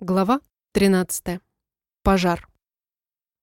Глава 13. Пожар.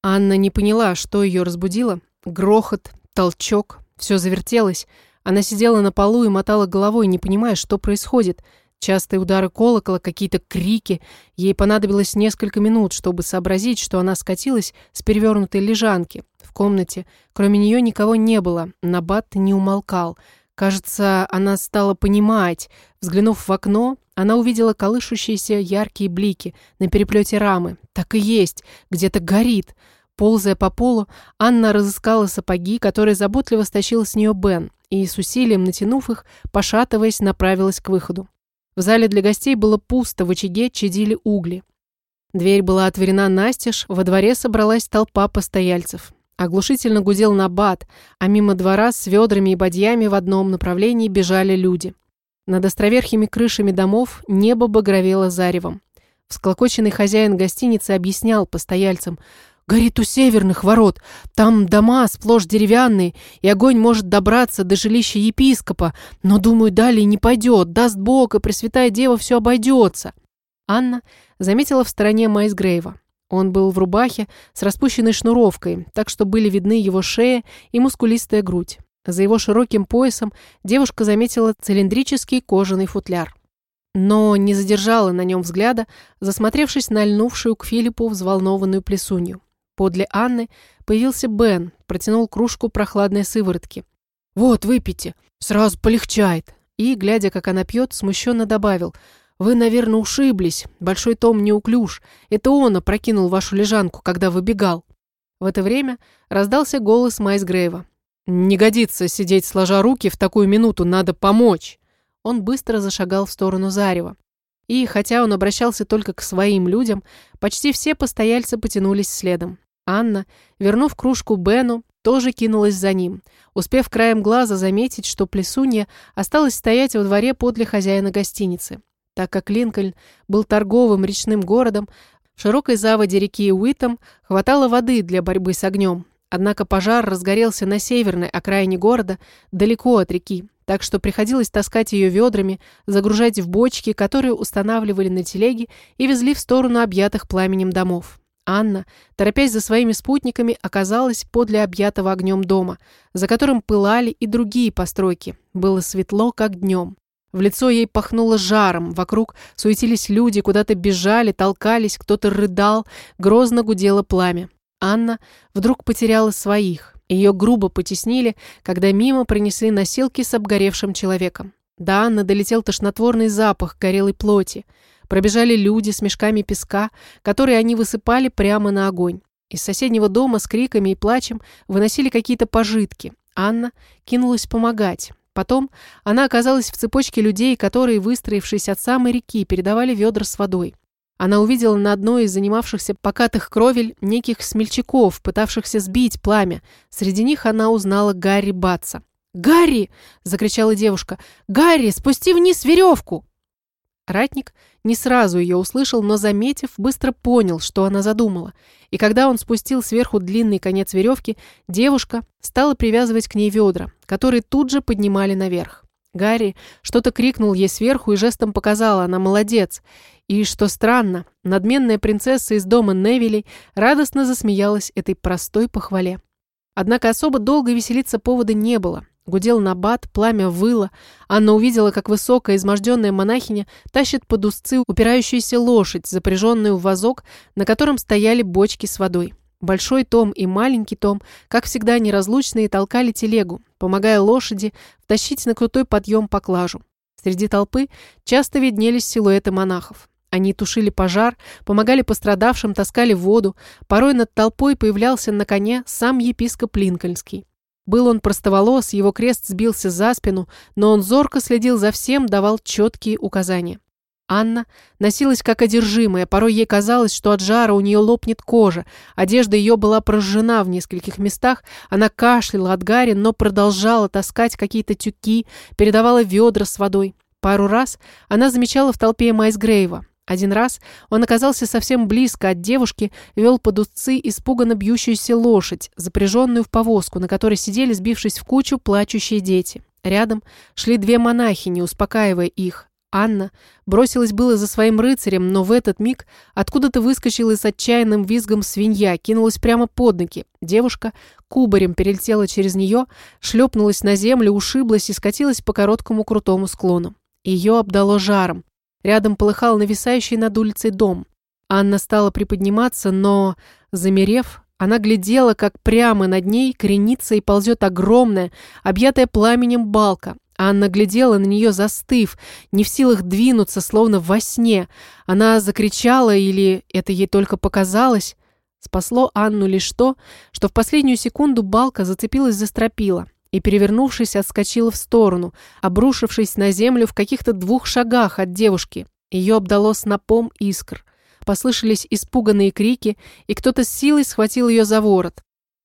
Анна не поняла, что ее разбудило. Грохот, толчок, все завертелось. Она сидела на полу и мотала головой, не понимая, что происходит. Частые удары колокола, какие-то крики. Ей понадобилось несколько минут, чтобы сообразить, что она скатилась с перевернутой лежанки. В комнате, кроме нее, никого не было. Набат не умолкал. Кажется, она стала понимать. Взглянув в окно, она увидела колышущиеся яркие блики на переплете рамы. Так и есть, где-то горит. Ползая по полу, Анна разыскала сапоги, которые заботливо стащил с нее Бен, и с усилием натянув их, пошатываясь, направилась к выходу. В зале для гостей было пусто, в очаге чадили угли. Дверь была отворена настежь, во дворе собралась толпа постояльцев. Оглушительно гудел набат, а мимо двора с ведрами и бадьями в одном направлении бежали люди. Над островерхими крышами домов небо багровело заревом. Всклокоченный хозяин гостиницы объяснял постояльцам, «Горит у северных ворот, там дома сплошь деревянные, и огонь может добраться до жилища епископа, но, думаю, далее не пойдет, даст Бог, и Пресвятая Дева все обойдется». Анна заметила в стороне Майсгрейва. Он был в рубахе с распущенной шнуровкой, так что были видны его шея и мускулистая грудь. За его широким поясом девушка заметила цилиндрический кожаный футляр. Но не задержала на нем взгляда, засмотревшись на льнувшую к Филиппу взволнованную плесунью. Подле Анны появился Бен, протянул кружку прохладной сыворотки. «Вот, выпейте, сразу полегчает!» И, глядя, как она пьет, смущенно добавил «Вы, наверное, ушиблись, Большой Том неуклюж. Это он опрокинул вашу лежанку, когда выбегал». В это время раздался голос Майсгрейва. «Не годится сидеть сложа руки, в такую минуту надо помочь!» Он быстро зашагал в сторону Зарева. И, хотя он обращался только к своим людям, почти все постояльцы потянулись следом. Анна, вернув кружку Бену, тоже кинулась за ним, успев краем глаза заметить, что Плесунья осталась стоять во дворе подле хозяина гостиницы. Так как Линкольн был торговым речным городом, в широкой заводе реки Уитом хватало воды для борьбы с огнем, Однако пожар разгорелся на северной окраине города, далеко от реки, так что приходилось таскать ее ведрами, загружать в бочки, которые устанавливали на телеге и везли в сторону объятых пламенем домов. Анна, торопясь за своими спутниками, оказалась подле объятого огнем дома, за которым пылали и другие постройки. Было светло, как днем. В лицо ей пахнуло жаром, вокруг суетились люди, куда-то бежали, толкались, кто-то рыдал, грозно гудело пламя. Анна вдруг потеряла своих. Ее грубо потеснили, когда мимо принесли носилки с обгоревшим человеком. До Анны долетел тошнотворный запах горелой плоти. Пробежали люди с мешками песка, которые они высыпали прямо на огонь. Из соседнего дома с криками и плачем выносили какие-то пожитки. Анна кинулась помогать. Потом она оказалась в цепочке людей, которые, выстроившись от самой реки, передавали ведра с водой. Она увидела на одной из занимавшихся покатых кровель неких смельчаков, пытавшихся сбить пламя. Среди них она узнала Гарри Батса. «Гарри!» – закричала девушка. «Гарри, спусти вниз веревку!» Ратник не сразу ее услышал, но, заметив, быстро понял, что она задумала. И когда он спустил сверху длинный конец веревки, девушка стала привязывать к ней ведра, которые тут же поднимали наверх. Гарри что-то крикнул ей сверху и жестом показала, она молодец. И, что странно, надменная принцесса из дома Невилей радостно засмеялась этой простой похвале. Однако особо долго веселиться повода не было. Гудел набат, пламя выло. Анна увидела, как высокая, изможденная монахиня тащит под узцы упирающуюся лошадь, запряженную в вазок, на котором стояли бочки с водой. Большой Том и маленький Том, как всегда неразлучные, толкали телегу, помогая лошади втащить на крутой подъем поклажу. Среди толпы часто виднелись силуэты монахов. Они тушили пожар, помогали пострадавшим, таскали воду. Порой над толпой появлялся на коне сам епископ Линкольнский. Был он простоволос, его крест сбился за спину, но он зорко следил за всем, давал четкие указания. Анна носилась как одержимая, порой ей казалось, что от жара у нее лопнет кожа, одежда ее была прожжена в нескольких местах, она кашляла от гари, но продолжала таскать какие-то тюки, передавала ведра с водой. Пару раз она замечала в толпе Майсгрейва. Один раз он оказался совсем близко от девушки, вел под узцы испуганно бьющуюся лошадь, запряженную в повозку, на которой сидели, сбившись в кучу, плачущие дети. Рядом шли две монахини, успокаивая их, Анна бросилась было за своим рыцарем, но в этот миг откуда-то выскочила с отчаянным визгом свинья, кинулась прямо под ноги. Девушка кубарем перелетела через нее, шлепнулась на землю, ушиблась и скатилась по короткому крутому склону. Ее обдало жаром. Рядом полыхал нависающий над улицей дом. Анна стала приподниматься, но, замерев, она глядела, как прямо над ней кренится и ползет огромная, объятая пламенем балка. Анна глядела на нее, застыв, не в силах двинуться, словно во сне. Она закричала, или это ей только показалось? Спасло Анну лишь то, что в последнюю секунду балка зацепилась за стропила и, перевернувшись, отскочила в сторону, обрушившись на землю в каких-то двух шагах от девушки. Ее обдало снопом искр. Послышались испуганные крики, и кто-то с силой схватил ее за ворот.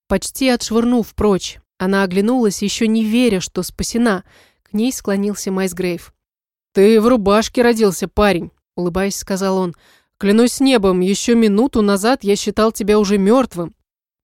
Почти отшвырнув прочь, она оглянулась, еще не веря, что спасена – к ней склонился Майс Грейв. «Ты в рубашке родился, парень», — улыбаясь, сказал он. «Клянусь небом, еще минуту назад я считал тебя уже мертвым».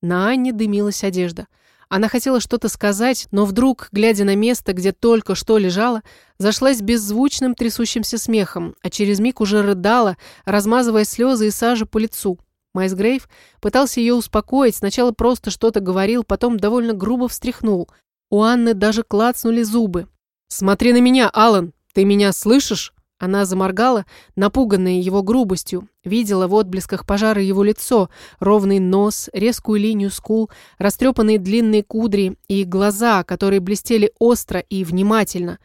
На Анне дымилась одежда. Она хотела что-то сказать, но вдруг, глядя на место, где только что лежала, зашлась беззвучным трясущимся смехом, а через миг уже рыдала, размазывая слезы и сажу по лицу. Майс Грейв пытался ее успокоить, сначала просто что-то говорил, потом довольно грубо встряхнул. У Анны даже клацнули зубы. «Смотри на меня, Алан! Ты меня слышишь?» Она заморгала, напуганная его грубостью, видела в отблесках пожара его лицо, ровный нос, резкую линию скул, растрепанные длинные кудри и глаза, которые блестели остро и внимательно.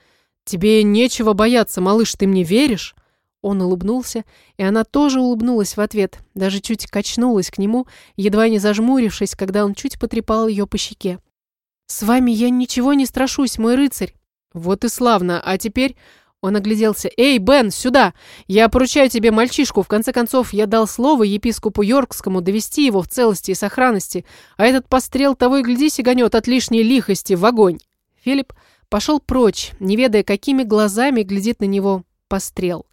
«Тебе нечего бояться, малыш, ты мне веришь?» Он улыбнулся, и она тоже улыбнулась в ответ, даже чуть качнулась к нему, едва не зажмурившись, когда он чуть потрепал ее по щеке. «С вами я ничего не страшусь, мой рыцарь!» «Вот и славно. А теперь...» Он огляделся. «Эй, Бен, сюда! Я поручаю тебе мальчишку. В конце концов, я дал слово епископу Йоркскому довести его в целости и сохранности, а этот пострел того и гляди сиганет от лишней лихости в огонь». Филипп пошел прочь, не ведая, какими глазами глядит на него пострел.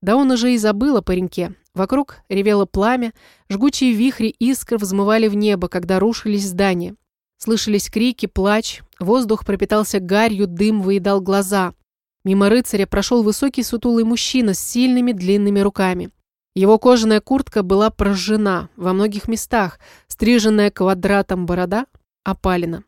Да он уже и забыл о пареньке. Вокруг ревело пламя, жгучие вихри искр взмывали в небо, когда рушились здания. Слышались крики, плач, воздух пропитался гарью, дым выедал глаза. Мимо рыцаря прошел высокий сутулый мужчина с сильными длинными руками. Его кожаная куртка была прожжена во многих местах, стриженная квадратом борода опалена.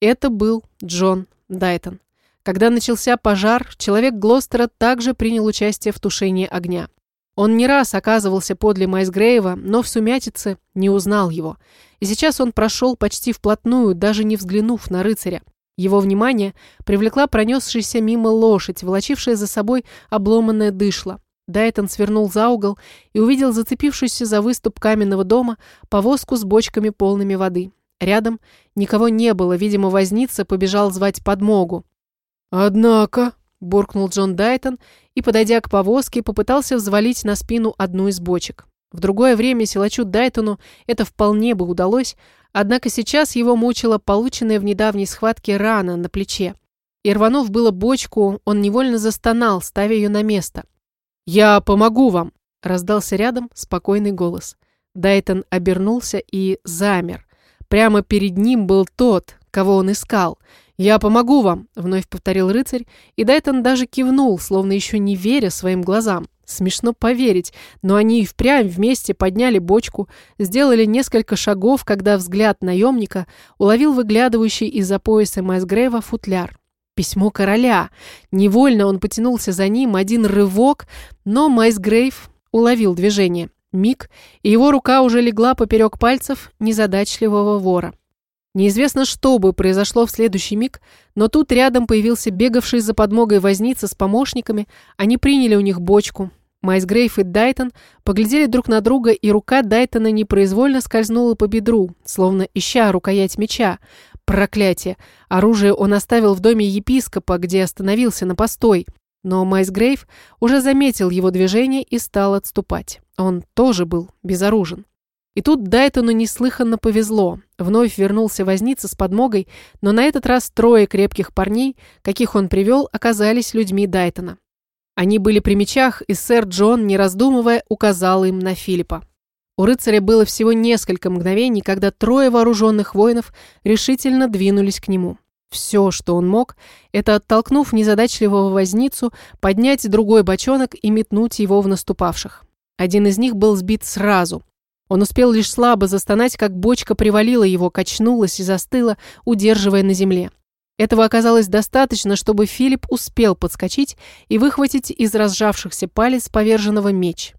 Это был Джон Дайтон. Когда начался пожар, человек Глостера также принял участие в тушении огня. Он не раз оказывался подле Майсгрейва, но в сумятице не узнал его. И сейчас он прошел почти вплотную, даже не взглянув на рыцаря. Его внимание привлекла пронесшаяся мимо лошадь, волочившая за собой обломанное дышло. Дайтон свернул за угол и увидел зацепившуюся за выступ каменного дома повозку с бочками полными воды. Рядом никого не было, видимо, возница побежал звать подмогу. «Однако», – буркнул Джон Дайтон и, подойдя к повозке, попытался взвалить на спину одну из бочек. В другое время силачу Дайтону это вполне бы удалось, однако сейчас его мучила полученная в недавней схватке рана на плече. И рванув было бочку, он невольно застонал, ставя ее на место. «Я помогу вам!» – раздался рядом спокойный голос. Дайтон обернулся и замер. Прямо перед ним был тот, кого он искал – «Я помогу вам», — вновь повторил рыцарь, и Дайтон даже кивнул, словно еще не веря своим глазам. Смешно поверить, но они и впрямь вместе подняли бочку, сделали несколько шагов, когда взгляд наемника уловил выглядывающий из-за пояса Майсгрейва футляр. Письмо короля. Невольно он потянулся за ним, один рывок, но Майсгрейв уловил движение. Миг, и его рука уже легла поперек пальцев незадачливого вора. Неизвестно, что бы произошло в следующий миг, но тут рядом появился бегавший за подмогой возница с помощниками, они приняли у них бочку. Майс Грейф и Дайтон поглядели друг на друга, и рука Дайтона непроизвольно скользнула по бедру, словно ища рукоять меча. Проклятие! Оружие он оставил в доме епископа, где остановился на постой. Но Майс Грейв уже заметил его движение и стал отступать. Он тоже был безоружен. И тут Дайтону неслыханно повезло. Вновь вернулся возница с подмогой, но на этот раз трое крепких парней, каких он привел, оказались людьми Дайтона. Они были при мечах, и сэр Джон, не раздумывая, указал им на Филиппа. У рыцаря было всего несколько мгновений, когда трое вооруженных воинов решительно двинулись к нему. Все, что он мог, это, оттолкнув незадачливого возницу, поднять другой бочонок и метнуть его в наступавших. Один из них был сбит сразу. Он успел лишь слабо застонать, как бочка привалила его, качнулась и застыла, удерживая на земле. Этого оказалось достаточно, чтобы Филипп успел подскочить и выхватить из разжавшихся палец поверженного меч.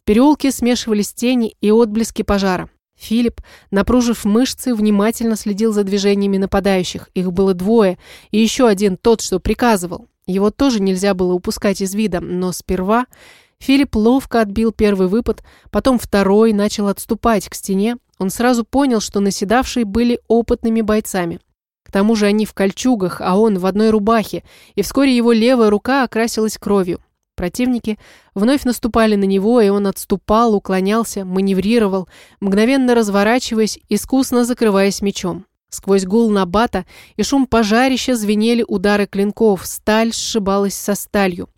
В переулке смешивались тени и отблески пожара. Филипп, напружив мышцы, внимательно следил за движениями нападающих. Их было двое, и еще один тот, что приказывал. Его тоже нельзя было упускать из вида, но сперва Филипп ловко отбил первый выпад, потом второй, начал отступать к стене. Он сразу понял, что наседавшие были опытными бойцами. К тому же они в кольчугах, а он в одной рубахе, и вскоре его левая рука окрасилась кровью. Противники вновь наступали на него, и он отступал, уклонялся, маневрировал, мгновенно разворачиваясь, искусно закрываясь мечом. Сквозь гул набата и шум пожарища звенели удары клинков, сталь сшибалась со сталью.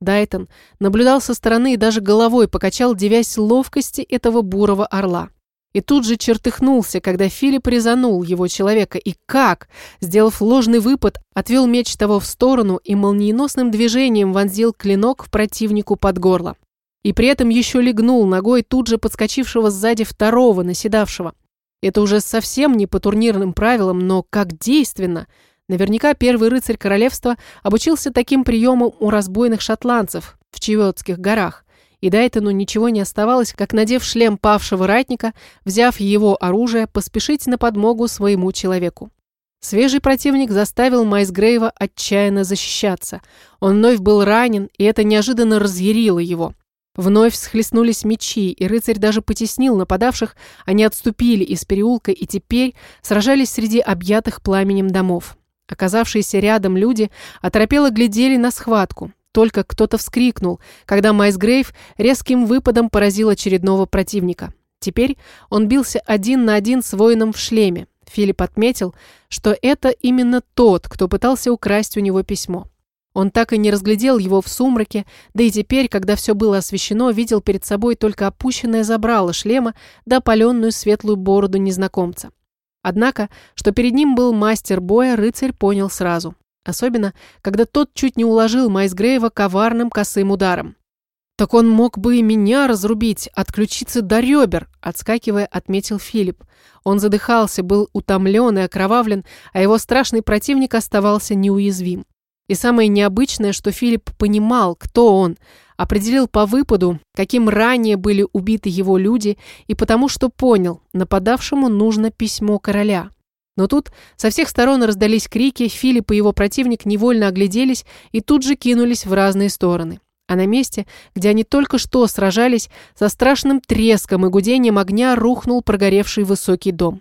Дайтон наблюдал со стороны и даже головой покачал, девясь ловкости этого бурого орла. И тут же чертыхнулся, когда Филипп резанул его человека. И как? Сделав ложный выпад, отвел меч того в сторону и молниеносным движением вонзил клинок в противнику под горло. И при этом еще легнул ногой тут же подскочившего сзади второго, наседавшего. Это уже совсем не по турнирным правилам, но как действенно. Наверняка первый рыцарь королевства обучился таким приемам у разбойных шотландцев в Чиотских горах и Дайтону ничего не оставалось, как, надев шлем павшего ратника, взяв его оружие, поспешить на подмогу своему человеку. Свежий противник заставил Майсгрейва отчаянно защищаться. Он вновь был ранен, и это неожиданно разъярило его. Вновь схлестнулись мечи, и рыцарь даже потеснил нападавших, они отступили из переулка и теперь сражались среди объятых пламенем домов. Оказавшиеся рядом люди оторопело глядели на схватку. Только кто-то вскрикнул, когда Майс Грейв резким выпадом поразил очередного противника. Теперь он бился один на один с воином в шлеме. Филипп отметил, что это именно тот, кто пытался украсть у него письмо. Он так и не разглядел его в сумраке, да и теперь, когда все было освещено, видел перед собой только опущенное забрало шлема да опаленную светлую бороду незнакомца. Однако, что перед ним был мастер боя, рыцарь понял сразу. Особенно, когда тот чуть не уложил Майсгрейва коварным косым ударом. «Так он мог бы и меня разрубить, отключиться до ребер», отскакивая, отметил Филипп. Он задыхался, был утомлен и окровавлен, а его страшный противник оставался неуязвим. И самое необычное, что Филипп понимал, кто он, определил по выпаду, каким ранее были убиты его люди, и потому что понял, нападавшему нужно письмо короля. Но тут со всех сторон раздались крики, Филипп и его противник невольно огляделись и тут же кинулись в разные стороны. А на месте, где они только что сражались, со страшным треском и гудением огня рухнул прогоревший высокий дом.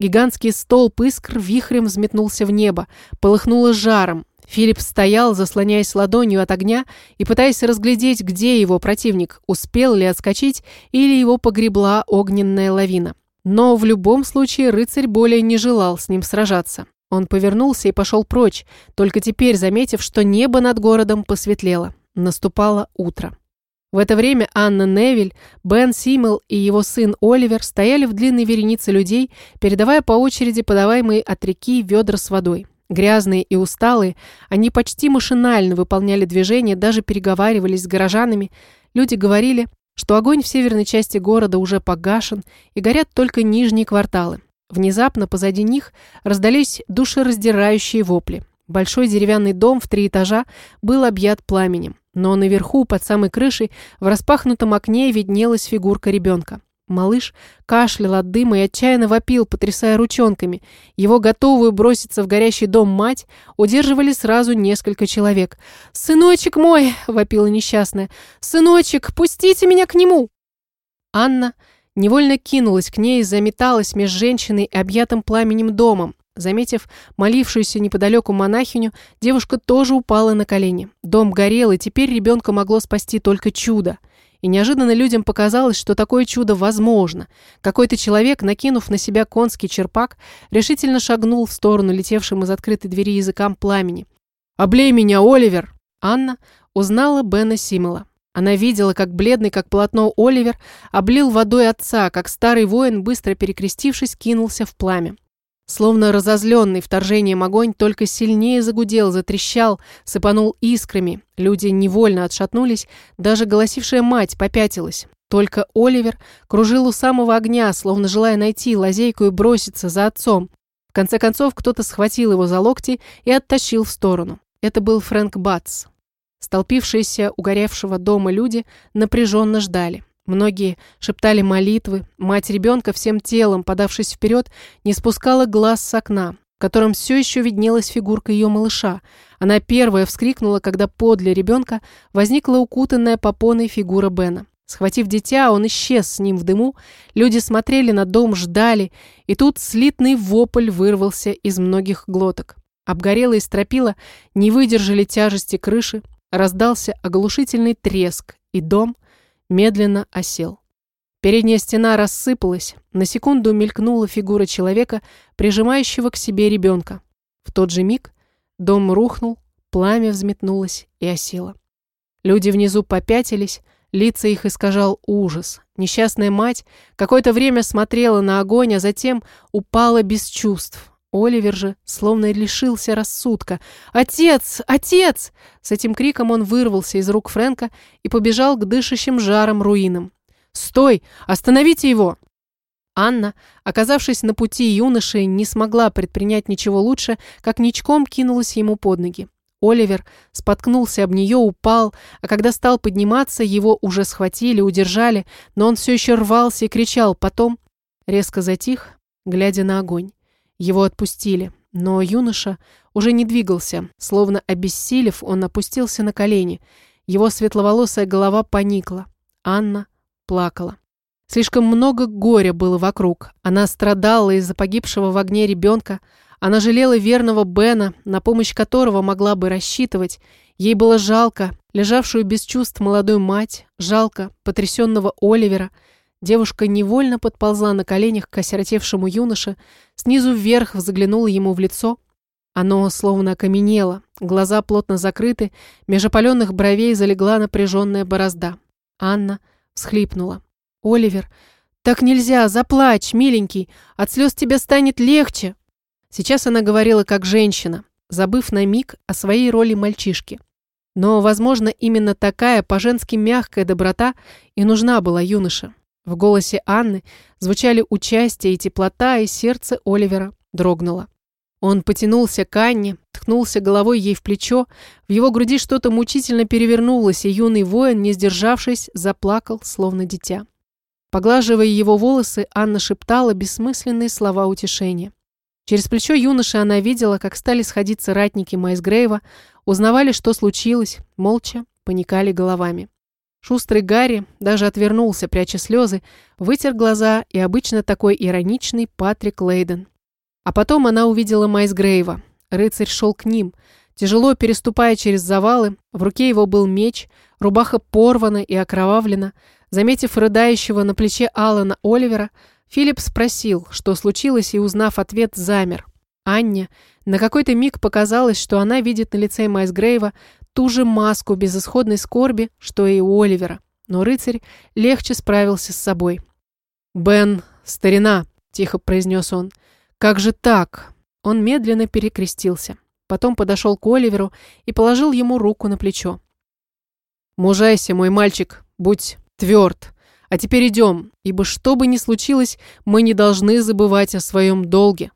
Гигантский столб искр вихрем взметнулся в небо, полыхнуло жаром. Филипп стоял, заслоняясь ладонью от огня и пытаясь разглядеть, где его противник, успел ли отскочить или его погребла огненная лавина. Но в любом случае рыцарь более не желал с ним сражаться. Он повернулся и пошел прочь, только теперь заметив, что небо над городом посветлело. Наступало утро. В это время Анна Невиль, Бен Симмел и его сын Оливер стояли в длинной веренице людей, передавая по очереди подаваемые от реки ведра с водой. Грязные и усталые, они почти машинально выполняли движения, даже переговаривались с горожанами. Люди говорили, что огонь в северной части города уже погашен и горят только нижние кварталы. Внезапно позади них раздались душераздирающие вопли. Большой деревянный дом в три этажа был объят пламенем, но наверху, под самой крышей, в распахнутом окне виднелась фигурка ребенка. Малыш кашлял от дыма и отчаянно вопил, потрясая ручонками. Его готовую броситься в горящий дом мать удерживали сразу несколько человек. «Сыночек мой!» — вопила несчастная. «Сыночек, пустите меня к нему!» Анна невольно кинулась к ней и заметалась меж женщиной и объятым пламенем домом. Заметив молившуюся неподалеку монахиню, девушка тоже упала на колени. Дом горел, и теперь ребенка могло спасти только чудо. И неожиданно людям показалось, что такое чудо возможно. Какой-то человек, накинув на себя конский черпак, решительно шагнул в сторону летевшим из открытой двери языкам пламени. «Облей меня, Оливер!» Анна узнала Бена Симмела. Она видела, как бледный, как полотно Оливер, облил водой отца, как старый воин, быстро перекрестившись, кинулся в пламя. Словно разозленный вторжением огонь только сильнее загудел, затрещал, сыпанул искрами. Люди невольно отшатнулись, даже голосившая мать попятилась. Только Оливер кружил у самого огня, словно желая найти лазейку и броситься за отцом. В конце концов, кто-то схватил его за локти и оттащил в сторону. Это был Фрэнк Батс. Столпившиеся у горевшего дома люди напряженно ждали. Многие шептали молитвы. Мать ребенка всем телом, подавшись вперед, не спускала глаз с окна, в котором все еще виднелась фигурка ее малыша. Она первая вскрикнула, когда подле ребенка возникла укутанная попоной фигура Бена. Схватив дитя, он исчез с ним в дыму. Люди смотрели на дом, ждали, и тут слитный вопль вырвался из многих глоток. Обгорелые стропила не выдержали тяжести крыши, раздался оглушительный треск, и дом медленно осел. Передняя стена рассыпалась, на секунду мелькнула фигура человека, прижимающего к себе ребенка. В тот же миг дом рухнул, пламя взметнулось и осело. Люди внизу попятились, лица их искажал ужас. Несчастная мать какое-то время смотрела на огонь, а затем упала без чувств. Оливер же словно лишился рассудка. «Отец! Отец!» С этим криком он вырвался из рук Фрэнка и побежал к дышащим жаром руинам. «Стой! Остановите его!» Анна, оказавшись на пути юноши, не смогла предпринять ничего лучше, как ничком кинулась ему под ноги. Оливер споткнулся об нее, упал, а когда стал подниматься, его уже схватили, удержали, но он все еще рвался и кричал, потом резко затих, глядя на огонь. Его отпустили, но юноша уже не двигался, словно обессилев, он опустился на колени. Его светловолосая голова поникла. Анна плакала. Слишком много горя было вокруг. Она страдала из-за погибшего в огне ребенка. Она жалела верного Бена, на помощь которого могла бы рассчитывать. Ей было жалко лежавшую без чувств молодую мать, жалко потрясенного Оливера – Девушка невольно подползла на коленях к осиротевшему юноше, снизу вверх взглянула ему в лицо. Оно словно окаменело, глаза плотно закрыты, меж опаленных бровей залегла напряженная борозда. Анна всхлипнула. «Оливер, так нельзя, заплачь, миленький, от слез тебе станет легче!» Сейчас она говорила как женщина, забыв на миг о своей роли мальчишки. Но, возможно, именно такая по-женски мягкая доброта и нужна была юноше. В голосе Анны звучали участие и теплота, и сердце Оливера дрогнуло. Он потянулся к Анне, ткнулся головой ей в плечо, в его груди что-то мучительно перевернулось, и юный воин, не сдержавшись, заплакал, словно дитя. Поглаживая его волосы, Анна шептала бессмысленные слова утешения. Через плечо юноши она видела, как стали сходиться ратники Майсгрейва, узнавали, что случилось, молча поникали головами. Шустрый Гарри даже отвернулся, пряча слезы, вытер глаза и обычно такой ироничный Патрик Лейден. А потом она увидела Майс Грейва. Рыцарь шел к ним, тяжело переступая через завалы, в руке его был меч, рубаха порвана и окровавлена. Заметив рыдающего на плече Алана Оливера, Филипп спросил, что случилось, и, узнав ответ, замер. Анне на какой-то миг показалось, что она видит на лице Майс Грейва ту же маску безысходной скорби, что и у Оливера. Но рыцарь легче справился с собой. «Бен, старина!» – тихо произнес он. «Как же так?» Он медленно перекрестился. Потом подошел к Оливеру и положил ему руку на плечо. «Мужайся, мой мальчик, будь тверд. А теперь идем, ибо что бы ни случилось, мы не должны забывать о своем долге».